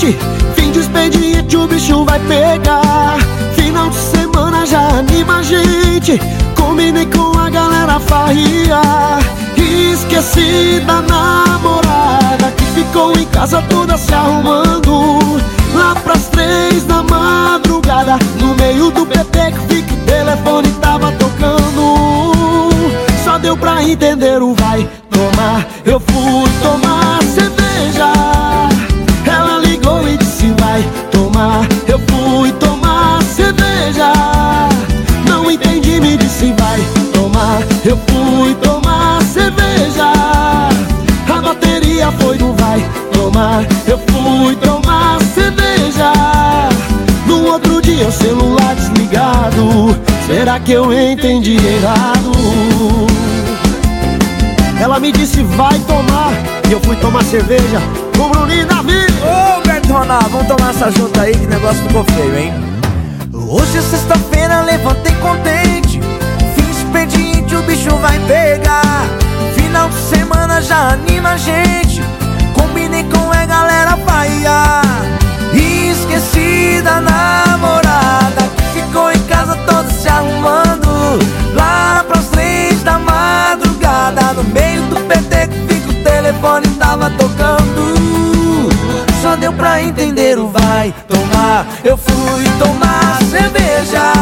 gente. Fim de expediente, o bicho vai pegar. Final de semana já anima a gente. Combinei com a galera farriar. Esqueci da namorada que ficou em casa toda se arrumando. Lá pras três da madrugada, no meio do PT que o telefone tava tocando. Só deu pra entender o vai tomar. Eu fui tomar Eu fui tomar cerveja. A bateria foi no vai tomar. Eu fui tomar cerveja. No outro dia o celular desligado. Será que eu entendi errado? Ela me disse vai tomar E eu fui tomar cerveja com o Bruninho Davi Ô Bertona, vamos tomar essa junta aí que negócio ficou feio, hein? Hoje é sexta-feira, telefone tava tocando. Só deu pra entender o vai tomar. Eu fui tomar cerveja.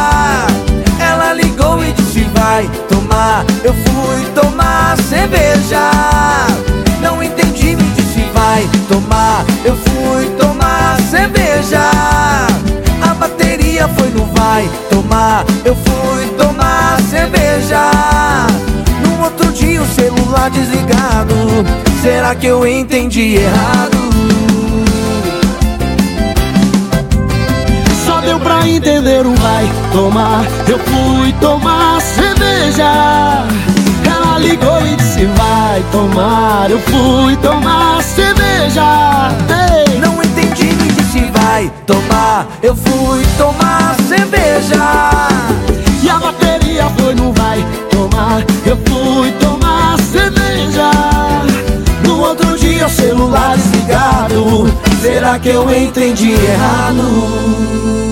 Ela ligou e disse vai tomar. Eu fui tomar cerveja. Não entendi, me disse vai tomar. Eu fui tomar cerveja. A bateria foi no vai tomar. Eu fui tomar cerveja. No outro dia o celular desligado Será que eu entendi errado? Só deu pra entender o vai tomar. Eu fui tomar cerveja. Ela ligou e disse vai tomar. Eu fui tomar cerveja. Ei! Não entendi, me disse vai tomar. Eu fui tomar cerveja o celular desligado Será que eu entendi errado?